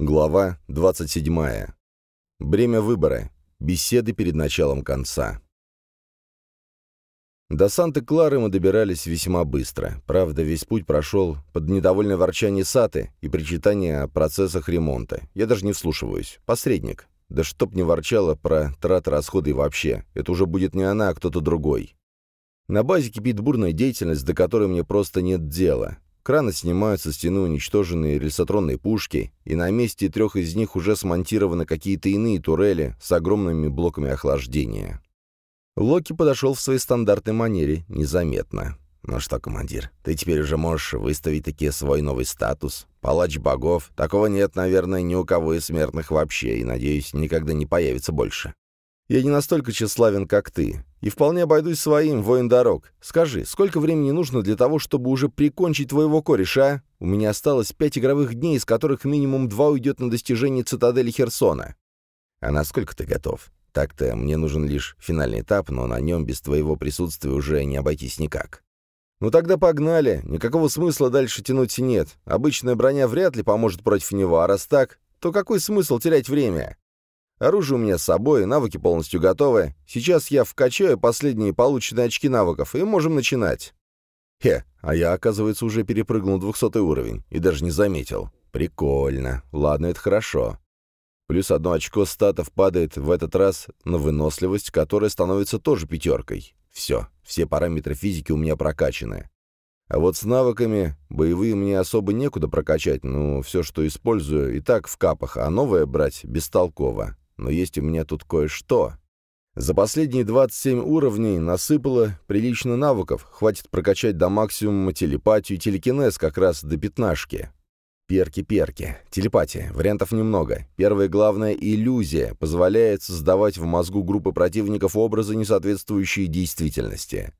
Глава 27. Бремя выбора. Беседы перед началом конца. До Санты-Клары мы добирались весьма быстро. Правда, весь путь прошел под недовольное ворчание Саты и причитание о процессах ремонта. Я даже не вслушиваюсь. Посредник. Да чтоб не ворчала про траты, расходы вообще. Это уже будет не она, а кто-то другой. На базе кипит бурная деятельность, до которой мне просто нет дела. Краны снимают со стены уничтоженные рельсотронные пушки, и на месте трех из них уже смонтированы какие-то иные турели с огромными блоками охлаждения. Локи подошел в своей стандартной манере, незаметно. «Ну что, командир, ты теперь уже можешь выставить таки свой новый статус. Палач богов. Такого нет, наверное, ни у кого из смертных вообще, и, надеюсь, никогда не появится больше. Я не настолько тщеславен, как ты, и вполне обойдусь своим, воин дорог. Скажи, сколько времени нужно для того, чтобы уже прикончить твоего кореша, а? У меня осталось пять игровых дней, из которых минимум два уйдет на достижение цитадели Херсона. А насколько ты готов? Так-то мне нужен лишь финальный этап, но на нем без твоего присутствия уже не обойтись никак. Ну тогда погнали, никакого смысла дальше тянуть нет. Обычная броня вряд ли поможет против него, а раз так, то какой смысл терять время? Оружие у меня с собой, навыки полностью готовы. Сейчас я вкачаю последние полученные очки навыков, и можем начинать. Хе, а я, оказывается, уже перепрыгнул 200 уровень и даже не заметил. Прикольно. Ладно, это хорошо. Плюс одно очко статов падает в этот раз на выносливость, которая становится тоже пятеркой. Все, все параметры физики у меня прокачаны. А вот с навыками боевые мне особо некуда прокачать, ну, все, что использую, и так в капах, а новое брать бестолково но есть у меня тут кое-что. За последние 27 уровней насыпало прилично навыков, хватит прокачать до максимума телепатию и телекинез как раз до пятнашки. Перки-перки. Телепатия. Вариантов немного. Первое главное — иллюзия. Позволяет создавать в мозгу группы противников образы, не соответствующие действительности.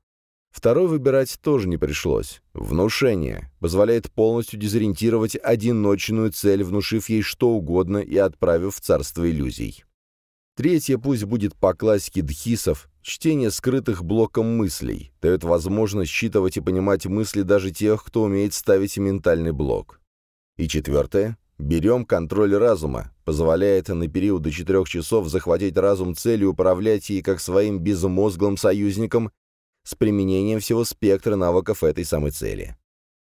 Второй выбирать тоже не пришлось. Внушение. Позволяет полностью дезориентировать одиночную цель, внушив ей что угодно и отправив в царство иллюзий. Третье пусть будет по классике дхисов, чтение скрытых блоком мыслей, дает возможность считывать и понимать мысли даже тех, кто умеет ставить ментальный блок. И четвертое. Берем контроль разума, позволяет на период до 4 часов захватить разум целью управлять ей как своим безмозглым союзником с применением всего спектра навыков этой самой цели.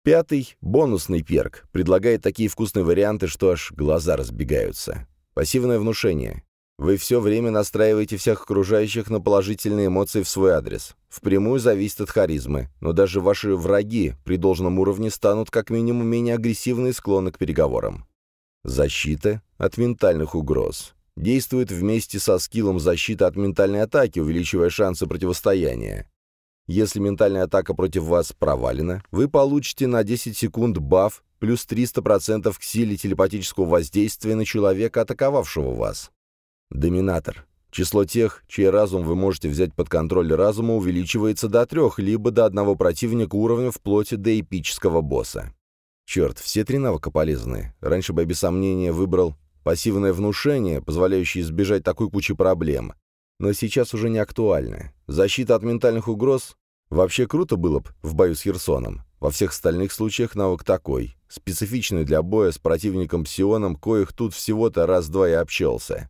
Пятый, бонусный перк, предлагает такие вкусные варианты, что аж глаза разбегаются. Пассивное внушение. Вы все время настраиваете всех окружающих на положительные эмоции в свой адрес. Впрямую зависит от харизмы, но даже ваши враги при должном уровне станут как минимум менее агрессивны и склонны к переговорам. Защита от ментальных угроз. Действует вместе со скиллом защиты от ментальной атаки, увеличивая шансы противостояния. Если ментальная атака против вас провалена, вы получите на 10 секунд баф плюс 300% к силе телепатического воздействия на человека, атаковавшего вас. Доминатор. Число тех, чей разум вы можете взять под контроль разума, увеличивается до трех, либо до одного противника уровня вплоть до эпического босса. Черт, все три навыка полезны. Раньше бы я без сомнения выбрал пассивное внушение, позволяющее избежать такой кучи проблем. Но сейчас уже не актуально. Защита от ментальных угроз Вообще круто было бы в бою с Херсоном. Во всех остальных случаях навык такой, специфичный для боя с противником Псионом, коих тут всего-то раз-два и общался.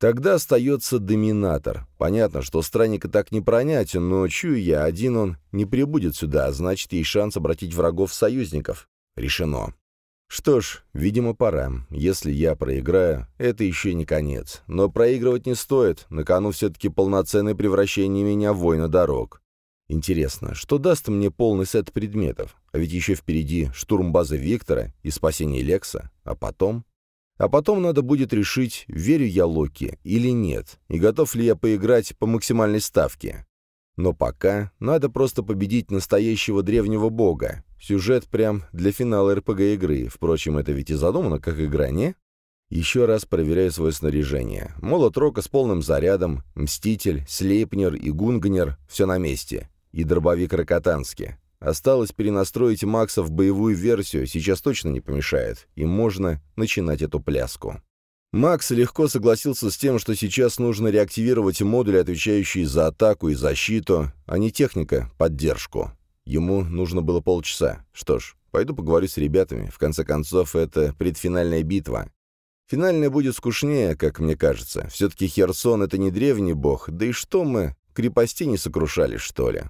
Тогда остается доминатор. Понятно, что странника так не пронять, но чую я, один он не прибудет сюда, а значит, есть шанс обратить врагов в союзников. Решено. Что ж, видимо, пора. Если я проиграю, это еще не конец. Но проигрывать не стоит, на кону все-таки полноценное превращение меня в воина дорог. Интересно, что даст мне полный сет предметов? А ведь еще впереди штурм базы Виктора и спасение Лекса. А потом? А потом надо будет решить, верю я Локи или нет, и готов ли я поиграть по максимальной ставке. Но пока надо просто победить настоящего древнего бога. Сюжет прям для финала РПГ-игры. Впрочем, это ведь и задумано как игра, не? Еще раз проверяю свое снаряжение. Молот Рока с полным зарядом, Мститель, Слейпнер и Гунгнер — все на месте и дробовик Рокотански. Осталось перенастроить Макса в боевую версию, сейчас точно не помешает, и можно начинать эту пляску. Макс легко согласился с тем, что сейчас нужно реактивировать модули, отвечающие за атаку и защиту, а не техника, поддержку. Ему нужно было полчаса. Что ж, пойду поговорю с ребятами, в конце концов, это предфинальная битва. Финальное будет скучнее, как мне кажется. Все-таки Херсон — это не древний бог, да и что мы, крепости не сокрушали, что ли?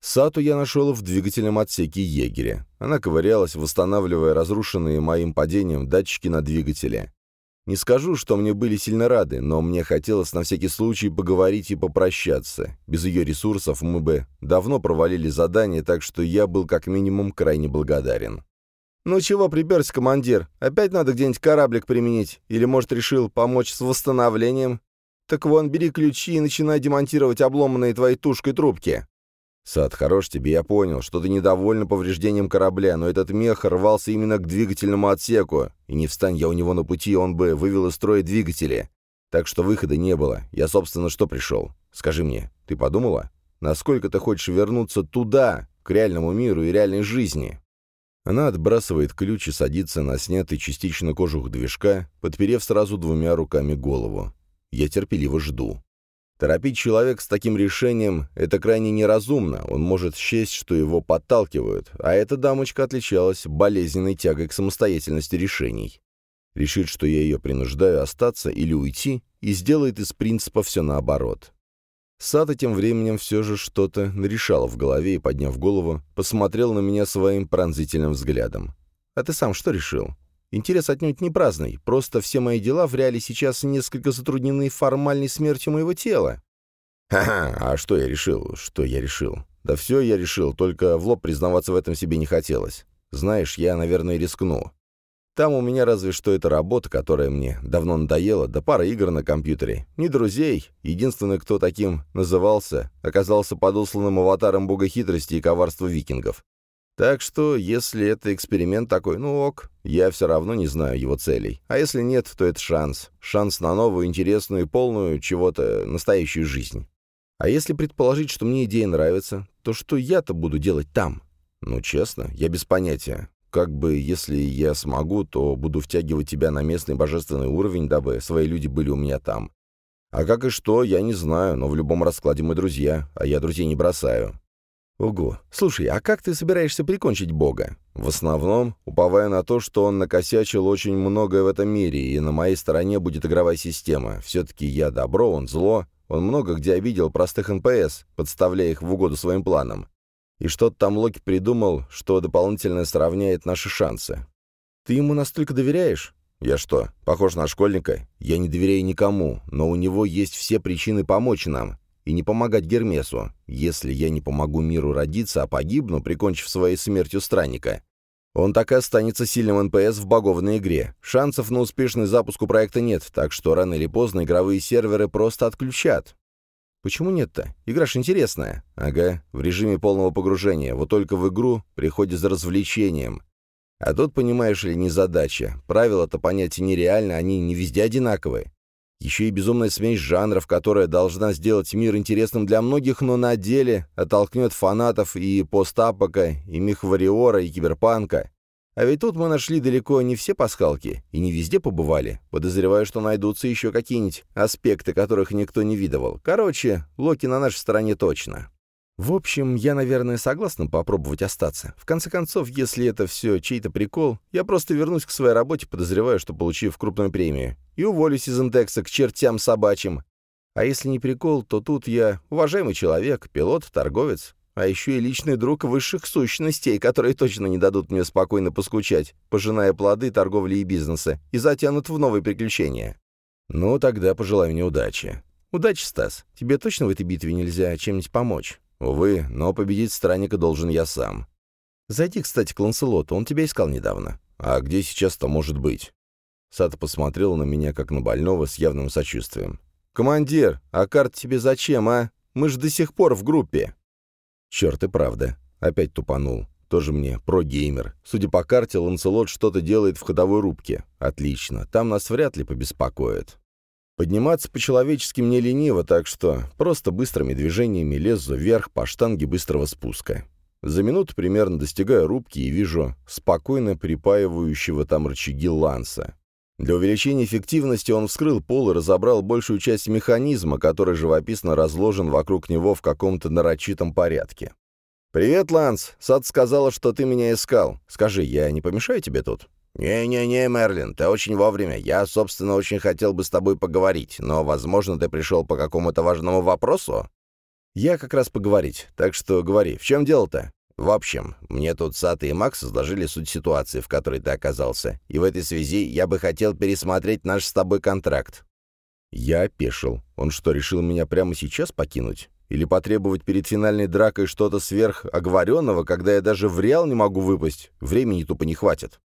Сату я нашел в двигательном отсеке егеря. Она ковырялась, восстанавливая разрушенные моим падением датчики на двигателе. Не скажу, что мне были сильно рады, но мне хотелось на всякий случай поговорить и попрощаться. Без ее ресурсов мы бы давно провалили задание, так что я был как минимум крайне благодарен. «Ну чего приперся, командир? Опять надо где-нибудь кораблик применить? Или, может, решил помочь с восстановлением? Так вон, бери ключи и начинай демонтировать обломанные твоей тушкой трубки». «Сад, хорош тебе, я понял, что ты недовольна повреждением корабля, но этот мех рвался именно к двигательному отсеку, и не встань я у него на пути, он бы вывел из строя двигатели. Так что выхода не было. Я, собственно, что пришел? Скажи мне, ты подумала? Насколько ты хочешь вернуться туда, к реальному миру и реальной жизни?» Она отбрасывает ключ и садится на снятый частично кожух движка, подперев сразу двумя руками голову. Я терпеливо жду. Торопить человека с таким решением — это крайне неразумно, он может счесть, что его подталкивают, а эта дамочка отличалась болезненной тягой к самостоятельности решений. Решит, что я ее принуждаю остаться или уйти, и сделает из принципа все наоборот. Сата тем временем все же что-то нарешала в голове и, подняв голову, посмотрел на меня своим пронзительным взглядом. «А ты сам что решил?» Интерес отнюдь не праздный, просто все мои дела в реале сейчас несколько затруднены формальной смертью моего тела. Ха-ха, а что я решил? Что я решил? Да все я решил, только в лоб признаваться в этом себе не хотелось. Знаешь, я, наверное, рискну. Там у меня разве что эта работа, которая мне давно надоела, да пара игр на компьютере. Ни друзей. Единственный, кто таким назывался, оказался подосланным аватаром бога хитрости и коварства викингов. Так что, если это эксперимент такой, ну ок, я все равно не знаю его целей. А если нет, то это шанс. Шанс на новую, интересную и полную чего-то настоящую жизнь. А если предположить, что мне идея нравится, то что я-то буду делать там? Ну, честно, я без понятия. Как бы, если я смогу, то буду втягивать тебя на местный божественный уровень, дабы свои люди были у меня там. А как и что, я не знаю, но в любом раскладе мы друзья, а я друзей не бросаю. «Угу. Слушай, а как ты собираешься прикончить Бога?» «В основном, уповая на то, что он накосячил очень многое в этом мире, и на моей стороне будет игровая система. Все-таки я добро, он зло. Он много где обидел простых НПС, подставляя их в угоду своим планам. И что-то там Локи придумал, что дополнительно сравняет наши шансы. Ты ему настолько доверяешь? Я что, похож на школьника? Я не доверяю никому, но у него есть все причины помочь нам и не помогать Гермесу. Если я не помогу миру родиться, а погибну, прикончив своей смертью странника, он так и останется сильным НПС в багованной игре. Шансов на успешный запуск у проекта нет, так что рано или поздно игровые серверы просто отключат. Почему нет-то? Игра ж интересная. Ага, в режиме полного погружения, вот только в игру приходит за развлечением. А тут, понимаешь ли, незадача. Правила-то понять нереально, они не везде одинаковые. Еще и безумная смесь жанров, которая должна сделать мир интересным для многих, но на деле оттолкнет фанатов и постапока, и мехвариора, и киберпанка. А ведь тут мы нашли далеко не все пасхалки, и не везде побывали. Подозреваю, что найдутся еще какие-нибудь аспекты, которых никто не видывал. Короче, Локи на нашей стороне точно. В общем, я, наверное, согласна попробовать остаться. В конце концов, если это все чей-то прикол, я просто вернусь к своей работе, подозреваю, что получив крупную премию, и уволюсь из индекса к чертям собачьим. А если не прикол, то тут я уважаемый человек, пилот, торговец, а еще и личный друг высших сущностей, которые точно не дадут мне спокойно поскучать, пожиная плоды торговли и бизнеса, и затянут в новые приключения. Ну, тогда пожелай мне удачи. Удачи, Стас. Тебе точно в этой битве нельзя чем-нибудь помочь? Увы, но победить странника должен я сам. Зайди, кстати, к Ланселоту, он тебя искал недавно. А где сейчас-то может быть? Сата посмотрел на меня, как на больного, с явным сочувствием. «Командир, а карта тебе зачем, а? Мы же до сих пор в группе!» «Черт и правда!» Опять тупанул. Тоже мне про-геймер. Судя по карте, Ланселот что-то делает в ходовой рубке. Отлично. Там нас вряд ли побеспокоят. Подниматься по-человечески мне лениво, так что просто быстрыми движениями лезу вверх по штанге быстрого спуска. За минуту примерно достигаю рубки и вижу спокойно припаивающего там рычаги ланса. Для увеличения эффективности он вскрыл пол и разобрал большую часть механизма, который живописно разложен вокруг него в каком-то нарочитом порядке. «Привет, Ланс! Сад сказала, что ты меня искал. Скажи, я не помешаю тебе тут?» «Не-не-не, Мерлин, ты очень вовремя. Я, собственно, очень хотел бы с тобой поговорить, но, возможно, ты пришел по какому-то важному вопросу?» «Я как раз поговорить, так что говори, в чем дело-то?» «В общем, мне тут Сата и Макс изложили суть ситуации, в которой ты оказался, и в этой связи я бы хотел пересмотреть наш с тобой контракт». Я опешил. Он что, решил меня прямо сейчас покинуть? Или потребовать перед финальной дракой что-то сверхоговоренного, когда я даже в реал не могу выпасть? Времени тупо не хватит.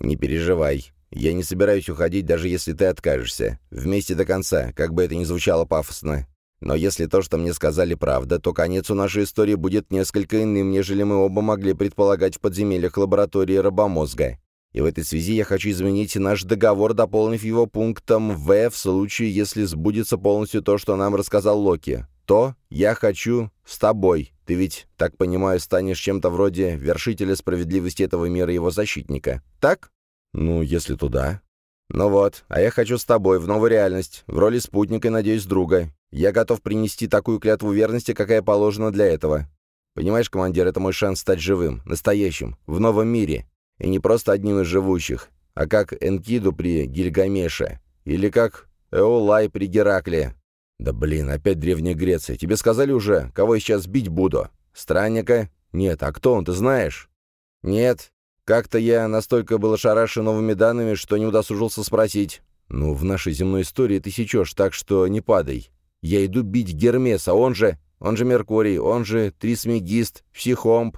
«Не переживай. Я не собираюсь уходить, даже если ты откажешься. Вместе до конца, как бы это ни звучало пафосно. Но если то, что мне сказали, правда, то конец у нашей истории будет несколько иным, нежели мы оба могли предполагать в подземельях лаборатории рабомозга. И в этой связи я хочу изменить наш договор, дополнив его пунктом «В» в случае, если сбудется полностью то, что нам рассказал Локи. То я хочу с тобой. Ты ведь, так понимаю, станешь чем-то вроде вершителя справедливости этого мира и его защитника. Так? Ну, если туда. Ну вот, а я хочу с тобой в новую реальность, в роли спутника и, надеюсь, друга. Я готов принести такую клятву верности, какая положена для этого. Понимаешь, командир, это мой шанс стать живым, настоящим, в новом мире. И не просто одним из живущих, а как Энкиду при Гильгамеше. Или как Эолай при Геракле. «Да блин, опять Древняя Греция. Тебе сказали уже, кого я сейчас бить буду? Странника? Нет. А кто он, ты знаешь?» «Нет. Как-то я настолько был ошарашен новыми данными, что не удосужился спросить. Ну, в нашей земной истории ты сечешь, так что не падай. Я иду бить Гермеса, он же... Он же Меркурий, он же Трисмегист, Психомп,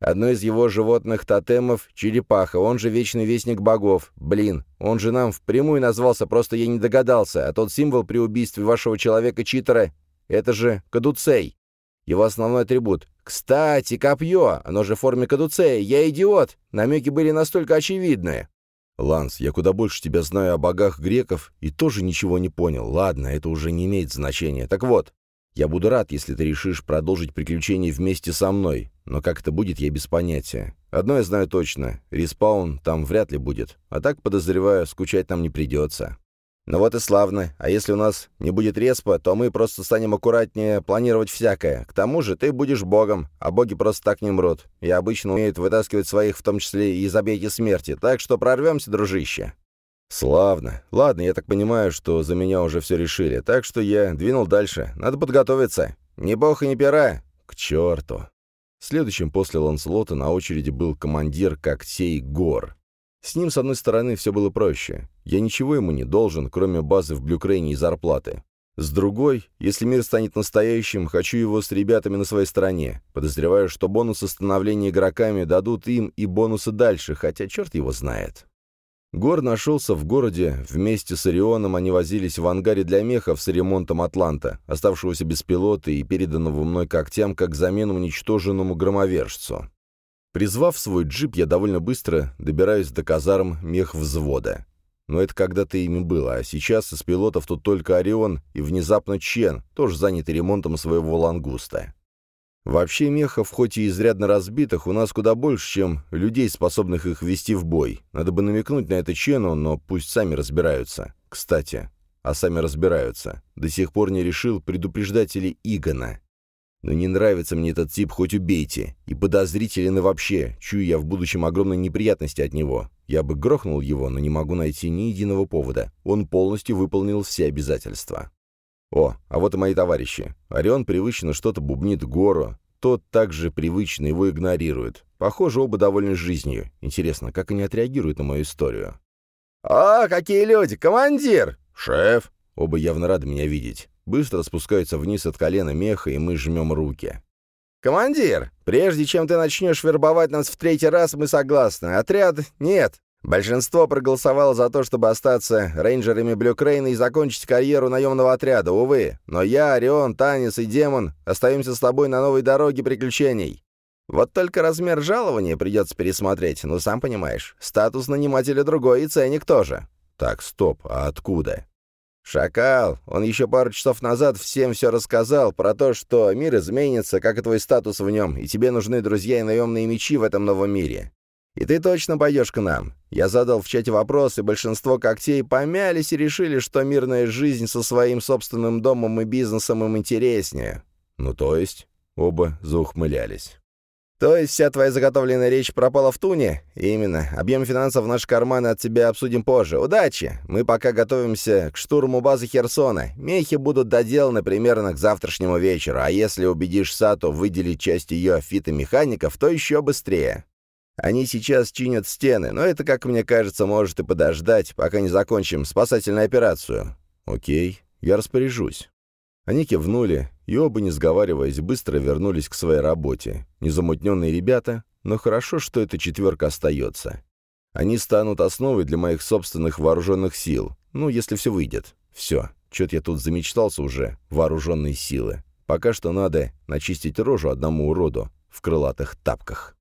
Одно из его животных тотемов — черепаха, он же вечный вестник богов. Блин, он же нам впрямую назвался, просто я не догадался, а тот символ при убийстве вашего человека-читера — это же кадуцей. Его основной атрибут. Кстати, копье, оно же в форме кадуцея, я идиот, намеки были настолько очевидны. Ланс, я куда больше тебя знаю о богах греков и тоже ничего не понял. Ладно, это уже не имеет значения. Так вот, я буду рад, если ты решишь продолжить приключения вместе со мной, но как это будет, я без понятия. Одно я знаю точно, респаун там вряд ли будет, а так, подозреваю, скучать нам не придется. Ну вот и славно, а если у нас не будет респа, то мы просто станем аккуратнее планировать всякое. К тому же ты будешь богом, а боги просто так не мрут, и обычно умеют вытаскивать своих, в том числе и из объятий смерти, так что прорвемся, дружище. «Славно. Ладно, я так понимаю, что за меня уже все решили, так что я двинул дальше. Надо подготовиться. Ни бог и ни пера. К черту!» Следующим после Ланслота на очереди был командир когтей Гор. С ним, с одной стороны, все было проще. Я ничего ему не должен, кроме базы в Блюкрейне и зарплаты. С другой, если мир станет настоящим, хочу его с ребятами на своей стороне. Подозреваю, что бонусы становления игроками дадут им и бонусы дальше, хотя черт его знает. Гор нашелся в городе, вместе с Орионом они возились в ангаре для мехов с ремонтом «Атланта», оставшегося без пилота и переданного мной когтям как замену уничтоженному громовержцу. Призвав свой джип, я довольно быстро добираюсь до казарм мех взвода. Но это когда-то ими было, а сейчас из пилотов тут только Орион и внезапно Чен, тоже занятый ремонтом своего лангуста. Вообще мехов, хоть и изрядно разбитых, у нас куда больше, чем людей, способных их вести в бой. Надо бы намекнуть на это Чену, но пусть сами разбираются. Кстати, а сами разбираются. До сих пор не решил предупреждать ли Игона. Но не нравится мне этот тип, хоть убейте. И подозрителен и вообще. Чую я в будущем огромные неприятности от него. Я бы грохнул его, но не могу найти ни единого повода. Он полностью выполнил все обязательства. О, а вот и мои товарищи. Орион привычно что-то бубнит гору. Тот также привычно его игнорирует. Похоже, оба довольны жизнью. Интересно, как они отреагируют на мою историю? «О, какие люди! Командир!» «Шеф!» Оба явно рады меня видеть. Быстро спускаются вниз от колена меха, и мы жмем руки. «Командир, прежде чем ты начнешь вербовать нас в третий раз, мы согласны. Отряд — нет. Большинство проголосовало за то, чтобы остаться рейнджерами Блюкрейна и закончить карьеру наемного отряда, увы. Но я, Орион, Танис и Демон остаемся с тобой на новой дороге приключений. Вот только размер жалования придется пересмотреть, ну, сам понимаешь. Статус нанимателя другой и ценник тоже. Так, стоп, а откуда? «Шакал, он еще пару часов назад всем все рассказал про то, что мир изменится, как и твой статус в нем, и тебе нужны друзья и наемные мечи в этом новом мире. И ты точно пойдешь к нам. Я задал в чате вопрос, и большинство когтей помялись и решили, что мирная жизнь со своим собственным домом и бизнесом им интереснее. Ну то есть, оба заухмылялись. «То есть вся твоя заготовленная речь пропала в туне?» «Именно. Объем финансов в наши карманы от тебя обсудим позже. Удачи! Мы пока готовимся к штурму базы Херсона. Мехи будут доделаны примерно к завтрашнему вечеру, а если убедишь Сато выделить часть ее фитомехаников, то еще быстрее. Они сейчас чинят стены, но это, как мне кажется, может и подождать, пока не закончим спасательную операцию». «Окей, я распоряжусь». Они кивнули, и оба, не сговариваясь, быстро вернулись к своей работе. Незамутненные ребята, но хорошо, что эта четверка остается. Они станут основой для моих собственных вооруженных сил. Ну, если все выйдет. Все. Чё-то я тут замечтался уже. Вооруженные силы. Пока что надо начистить рожу одному уроду в крылатых тапках.